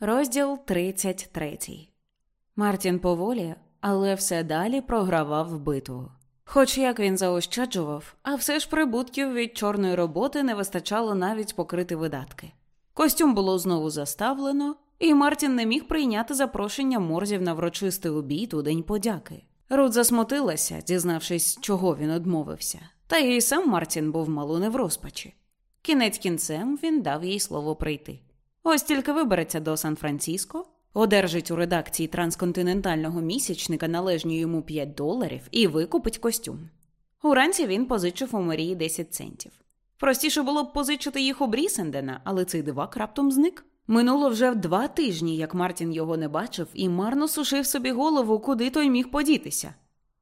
Розділ 33 Мартін поволі, але все далі програвав битву. Хоч як він заощаджував, а все ж прибутків від чорної роботи не вистачало навіть покрити видатки. Костюм було знову заставлено, і Мартін не міг прийняти запрошення морзів на врочистий обід у День подяки. Рут засмутилася, дізнавшись, чого він одмовився, та й сам Мартін був мало не в розпачі. Кінець кінцем він дав їй слово прийти. Ось тільки вибереться до Сан-Франциско, одержить у редакції трансконтинентального місячника належні йому 5 доларів і викупить костюм. Уранці він позичив у Марії 10 центів. Простіше було б позичити їх у Брісендена, але цей дивак раптом зник. Минуло вже два тижні, як Мартін його не бачив, і марно сушив собі голову, куди той міг подітися.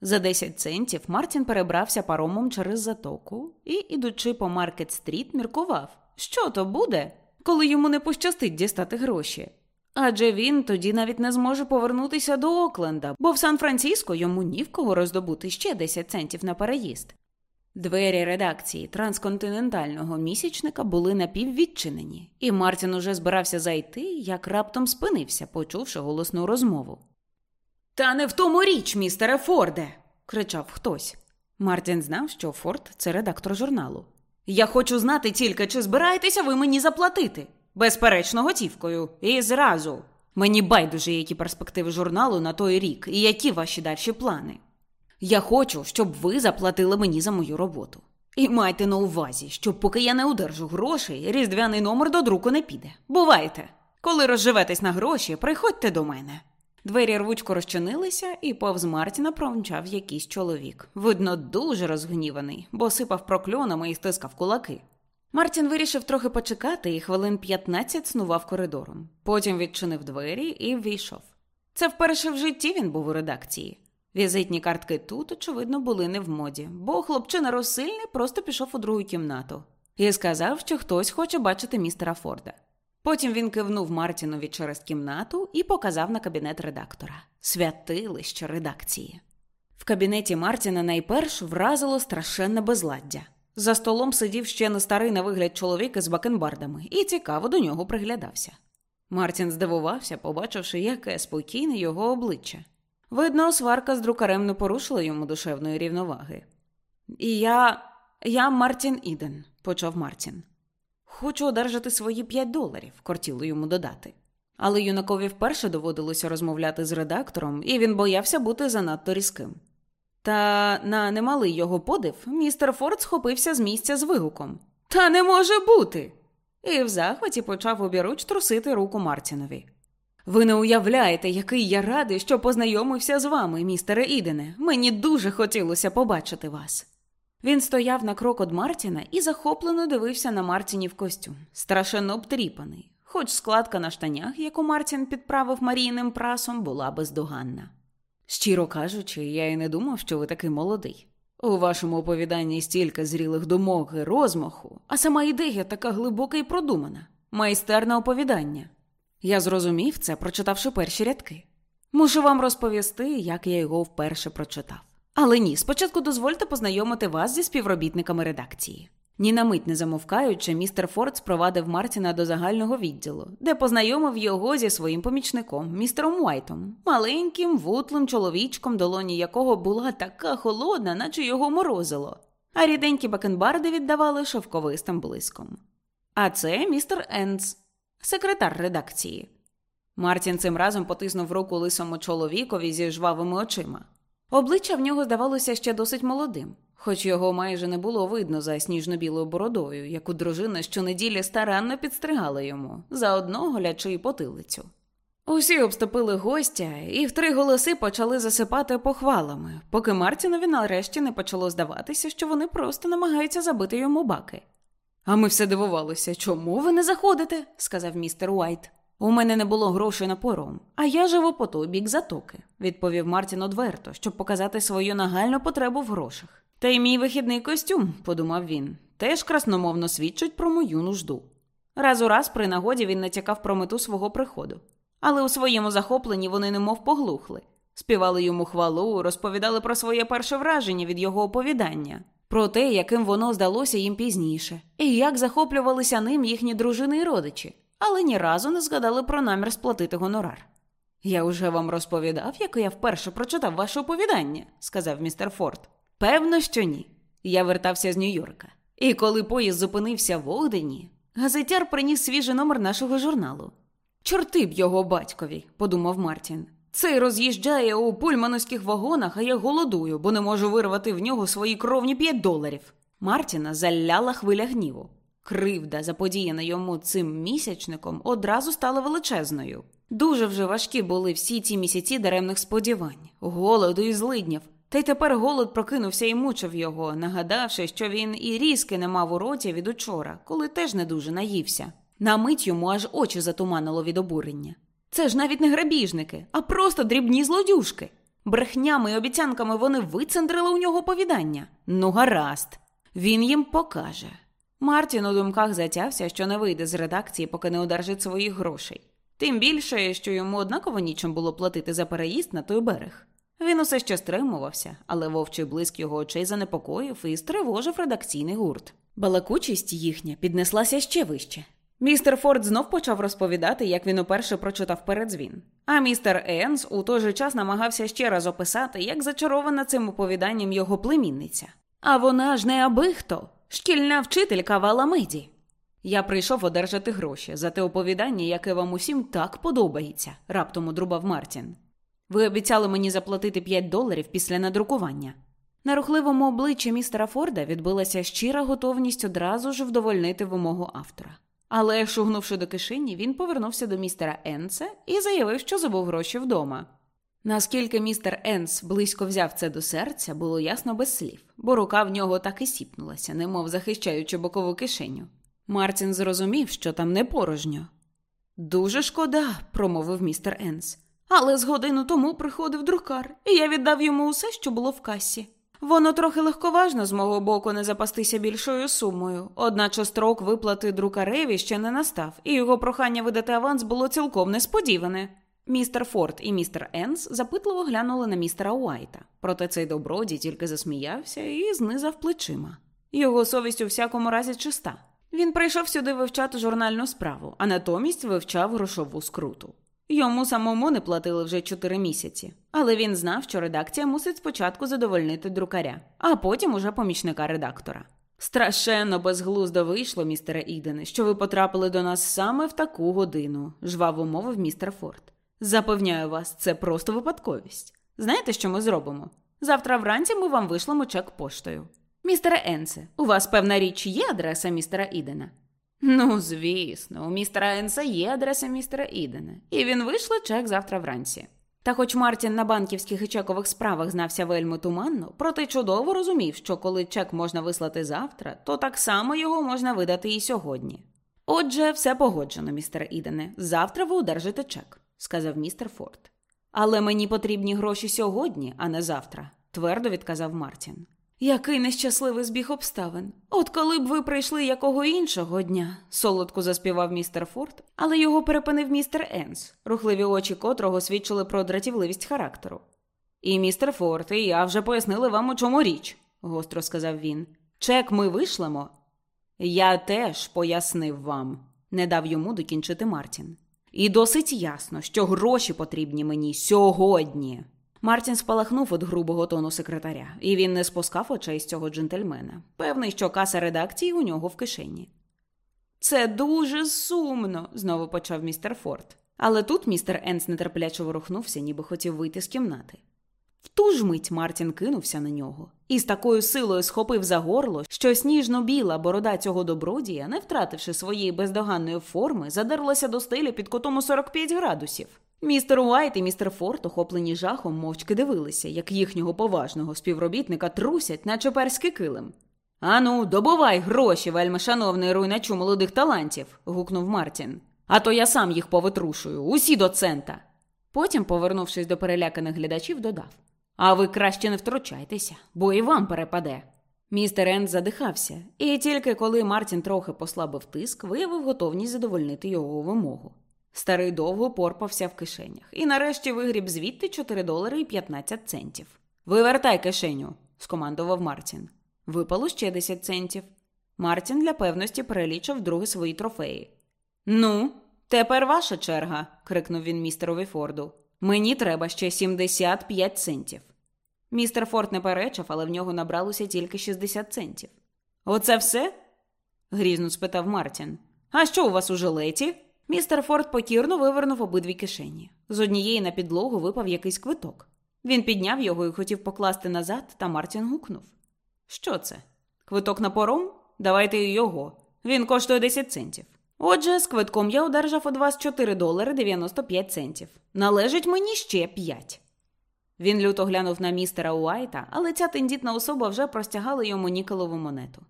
За 10 центів Мартін перебрався паромом через затоку і, ідучи по Маркет Стріт, міркував, що то буде, коли йому не пощастить дістати гроші. Адже він тоді навіть не зможе повернутися до Окленда, бо в Сан-Франциско йому ні в кого роздобути ще 10 центів на переїзд. Двері редакції трансконтинентального місячника були напіввідчинені, і Мартін уже збирався зайти, як раптом спинився, почувши голосну розмову. Та не в тому річ, містере Форде. кричав хтось. Мартін знав, що Форд це редактор журналу. Я хочу знати тільки, чи збираєтеся ви мені заплатити. Безперечно, готівкою. І зразу. Мені байдуже, які перспективи журналу на той рік і які ваші дальші плани. Я хочу, щоб ви заплатили мені за мою роботу. І майте на увазі, що поки я не одержу грошей, різдвяний номер до друку не піде. Бувайте! Коли розживетесь на гроші, приходьте до мене. Двері рвучко розчинилися, і повз Мартіна промчав якийсь чоловік. Видно, дуже розгніваний, бо сипав прокльонами і стискав кулаки. Мартін вирішив трохи почекати і хвилин 15 снував коридором. Потім відчинив двері і ввійшов. Це вперше в житті він був у редакції. Візитні картки тут, очевидно, були не в моді, бо хлопчина розсильний просто пішов у другу кімнату і сказав, що хтось хоче бачити містера Форда. Потім він кивнув Мартінові через кімнату і показав на кабінет редактора святилище редакції. В кабінеті Мартіна найперш вразило страшенне безладдя. За столом сидів ще не старий на вигляд чоловік із бакенбардами і цікаво до нього приглядався. Мартін здивувався, побачивши, яке спокійне його обличчя. Видно, сварка з друкарем не порушила йому душевної рівноваги. І я. я Мартін Іден, почав Мартін. Хочу одержати свої п'ять доларів, кортіло йому додати. Але юнакові вперше доводилося розмовляти з редактором, і він боявся бути занадто різким. Та на немалий його подив містер Форд схопився з місця з вигуком Та не може бути! І в захваті почав обіруч трусити руку Мартінові. Ви не уявляєте, який я радий, що познайомився з вами, містере Ідене. Мені дуже хотілося побачити вас. Він стояв на крок від Мартіна і захоплено дивився на Мартінів костюм, страшенно обтріпаний, хоч складка на штанях, яку Мартін підправив марійним прасом, була бездоганна. Щиро кажучи, я й не думав, що ви такий молодий. У вашому оповіданні стільки зрілих думок і розмаху, а сама ідея така глибока і продумана, майстерне оповідання. Я зрозумів це, прочитавши перші рядки. Мушу вам розповісти, як я його вперше прочитав. Але ні, спочатку дозвольте познайомити вас зі співробітниками редакції. Ні на мить не замовкаючи, містер Форд спровадив Мартіна до загального відділу, де познайомив його зі своїм помічником, містером Уайтом, маленьким, вутлим чоловічком, долоні якого була така холодна, наче його морозило, а ріденькі бакенбарди віддавали шовковистим блиском. А це містер Енц, секретар редакції. Мартін цим разом потиснув руку лисому чоловікові зі жвавими очима. Обличчя в нього здавалося ще досить молодим, хоч його майже не було видно за сніжно-білою бородою, яку дружина щонеділі старанно підстригала йому, заодно голячи й потилицю. Усі обступили гостя, і в три голоси почали засипати похвалами, поки Мартінові нарешті не почало здаватися, що вони просто намагаються забити йому баки. А ми все дивувалися, чому ви не заходите? сказав містер Уайт. У мене не було грошей на пором, а я живу по той бік затоки, відповів Мартін одверто, щоб показати свою нагальну потребу в грошах. Та й мій вихідний костюм, подумав він, теж красномовно свідчить про мою нужду. Раз у раз при нагоді він натякав про мету свого приходу. Але у своєму захопленні вони немов поглухли, співали йому хвалу, розповідали про своє перше враження від його оповідання, про те, яким воно здалося їм пізніше, і як захоплювалися ним їхні дружини й родичі, але ні разу не згадали про намір сплатити гонорар. Я уже вам розповідав, як я вперше прочитав ваше оповідання, сказав містер Форд. Певно, що ні. Я вертався з Нью-Йорка. І коли поїзд зупинився в Огдені, газетяр приніс свіжий номер нашого журналу. Чорти б його батькові, подумав Мартін. Цей роз'їжджає у пульмановських вагонах, а я голодую, бо не можу вирвати в нього свої кровні п'ять доларів. Мартіна заляла хвиля гніву. Кривда, заподіяна йому цим місячником, одразу стала величезною. Дуже вже важкі були всі ці місяці даремних сподівань, голоду і злиднів. Та й тепер голод прокинувся і мучив його, нагадавши, що він і різки не мав у роті від учора, коли теж не дуже наївся. На мить йому аж очі затуманило від обурення. Це ж навіть не грабіжники, а просто дрібні злодюжки. Брехнями і обіцянками вони вицендрили у нього повідання. Ну, гаразд, він їм покаже. Мартін у думках затявся, що не вийде з редакції, поки не одержить своїх грошей. Тим більше, що йому однаково нічим було платити за переїзд на той берег. Він усе ще стримувався, але вовчий блиск його очей занепокоїв і стривожив редакційний гурт. Балакучість їхня піднеслася ще вище. Містер Форд знов почав розповідати, як він уперше прочитав передзвін. А містер Енс у той же час намагався ще раз описати, як зачарована цим оповіданням його племінниця. А вона ж не аби хто, шкільна вчителька в Аламиді. Я прийшов одержати гроші за те оповідання, яке вам усім так подобається, раптом одрубав Мартін. Ви обіцяли мені заплатити 5 доларів після надрукування. На рухливому обличчі містера Форда відбилася щира готовність одразу ж вдовольнити вимогу автора. Але, шугнувши до кишені, він повернувся до містера Енса і заявив, що забув гроші вдома. Наскільки містер Енс близько взяв це до серця, було ясно без слів, бо рука в нього так і сіпнулася, немов захищаючи бокову кишеню. Мартін зрозумів, що там не порожньо. Дуже шкода, промовив містер Ендс. Але з годину тому приходив друкар, і я віддав йому усе, що було в касі. Воно трохи легковажно з мого боку не запастися більшою сумою, одначе строк виплати друкареві ще не настав, і його прохання видати аванс було цілком несподіване. Містер Форд і містер Ендс запитливо глянули на містера Уайта, проте цей добродій тільки засміявся і знизав плечима. Його совість у всякому разі чиста. Він прийшов сюди вивчати журнальну справу, а натомість вивчав грошову скруту. Йому самому не платили вже чотири місяці, але він знав, що редакція мусить спочатку задовольнити друкаря, а потім уже помічника редактора. Страшенно безглуздо вийшло, містере Ідене, що ви потрапили до нас саме в таку годину, жваво мовив містер Форд. Запевняю вас, це просто випадковість. Знаєте, що ми зробимо? Завтра вранці ми вам вишлемо чек поштою. Містере Енсе, у вас певна річ є адреса містера Ідена? Ну, звісно, у містера Енса є адреса містера Ідена, і він вийшло чек завтра вранці. Та хоч Мартін на банківських і чекових справах знався вельми туманно, проте чудово розумів, що коли чек можна вислати завтра, то так само його можна видати і сьогодні. Отже, все погоджено, містер Ідене. Завтра ви одержите чек, сказав містер Форд. Але мені потрібні гроші сьогодні, а не завтра, твердо відказав Мартін. Який нещасливий збіг обставин. От коли б ви прийшли якого іншого дня, солодко заспівав містер Форд, але його перепинив містер Енс, рухливі очі котрого свідчили про дратівливість характеру. І містер Форд, і я вже пояснили вам, у чому річ, гостро сказав він. Чек ми вишлемо. Я теж пояснив вам, не дав йому докінчити Мартін. І досить ясно, що гроші потрібні мені сьогодні. Мартін спалахнув від грубого тону секретаря, і він не спускав очей з цього джентльмена, певний, що каса редакції у нього в кишені. Це дуже сумно, знову почав містер Форд. Але тут містер Енс нетерпляче ворухнувся, ніби хотів вийти з кімнати. В ту ж мить Мартін кинувся на нього і з такою силою схопив за горло, що сніжно-біла борода цього добродія, не втративши своєї бездоганної форми, задерлася до стелі під котом у 45 градусів. Містер Уайт і містер Форд, охоплені жахом, мовчки дивилися, як їхнього поважного співробітника трусять, наче перський килим. Ану, добувай гроші, вельми шановний руйначу молодих талантів. гукнув Мартін. А то я сам їх повитрушую, усі до цента. Потім, повернувшись до переляканих глядачів, додав А ви краще не втручайтеся, бо і вам перепаде. Містер Ендс задихався, і тільки коли Мартін трохи послабив тиск, виявив готовність задовольнити його вимогу. Старий довго порпався в кишенях і нарешті вигріб звідти 4 долари і 15 центів. Вивертай кишеню, скомандував Мартін. Випало ще 10 центів. Мартін для певності перелічив друге свої трофеї. Ну, тепер ваша черга, крикнув він містерові Форду. Мені треба ще 75 центів. Містер Форд не перечав, але в нього набралося тільки 60 центів. Оце все? грізно спитав Мартін. А що у вас у жилеті? Містер Форд покірно вивернув обидві кишені. З однієї на підлогу випав якийсь квиток. Він підняв його і хотів покласти назад, та Мартін гукнув. Що це? Квиток на пором? Давайте його. Він коштує 10 центів. Отже, з квитком я одержав у вас 4 долари 95 центів. Належить мені ще 5. Він люто глянув на містера Уайта, але ця тендітна особа вже простягала йому нікелову монету.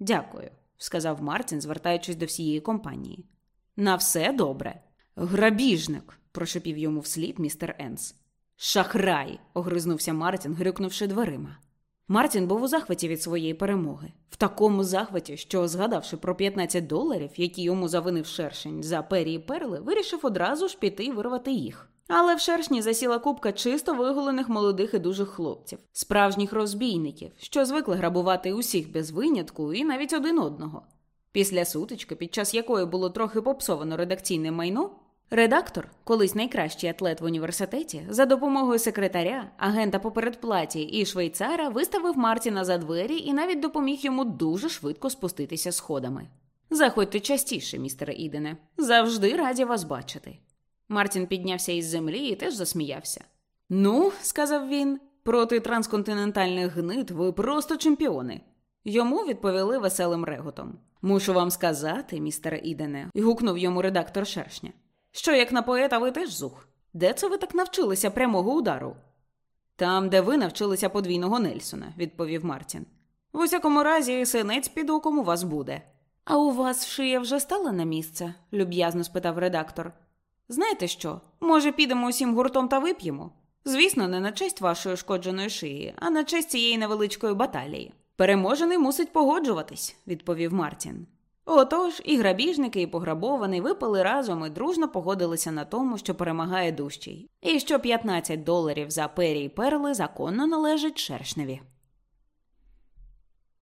Дякую, сказав Мартін, звертаючись до всієї компанії. На все добре. Грабіжник, прошепів йому вслід містер Енс. Шахрай. огризнувся Мартін, грюкнувши дверима. Мартін був у захваті від своєї перемоги, в такому захваті, що, згадавши про 15 доларів, які йому завинив шершень за пері і перли, вирішив одразу ж піти і вирвати їх. Але в шершні засіла купка чисто виголених молодих і дужих хлопців, справжніх розбійників, що звикли грабувати усіх без винятку і навіть один одного. Після сутички, під час якої було трохи попсовано редакційне майно, редактор, колись найкращий атлет в університеті, за допомогою секретаря, агента по передплаті і швейцара виставив Мартіна за двері і навіть допоміг йому дуже швидко спуститися сходами. Заходьте частіше, містере Ідене, завжди раді вас бачити. Мартін піднявся із землі і теж засміявся. Ну, сказав він, проти трансконтинентальних гнид ви просто чемпіони. Йому відповіли веселим реготом. Мушу вам сказати, містере Ідене, гукнув йому редактор шершня. Що, як на поета, ви теж зух? Де це ви так навчилися прямого удару? Там, де ви навчилися подвійного Нельсона, відповів Мартін. В усякому разі, синець під оком у вас буде. А у вас шия вже стала на місце? люб'язно спитав редактор. Знаєте що? Може, підемо усім гуртом та вип'ємо? Звісно, не на честь вашої шкодженої шиї, а на честь цієї невеличкої баталії. Переможений мусить погоджуватись, відповів Мартін. Отож, і грабіжники, і пограбований випали разом і дружно погодилися на тому, що перемагає дужчий, і що 15 доларів за пері і перли законно належить шершневі.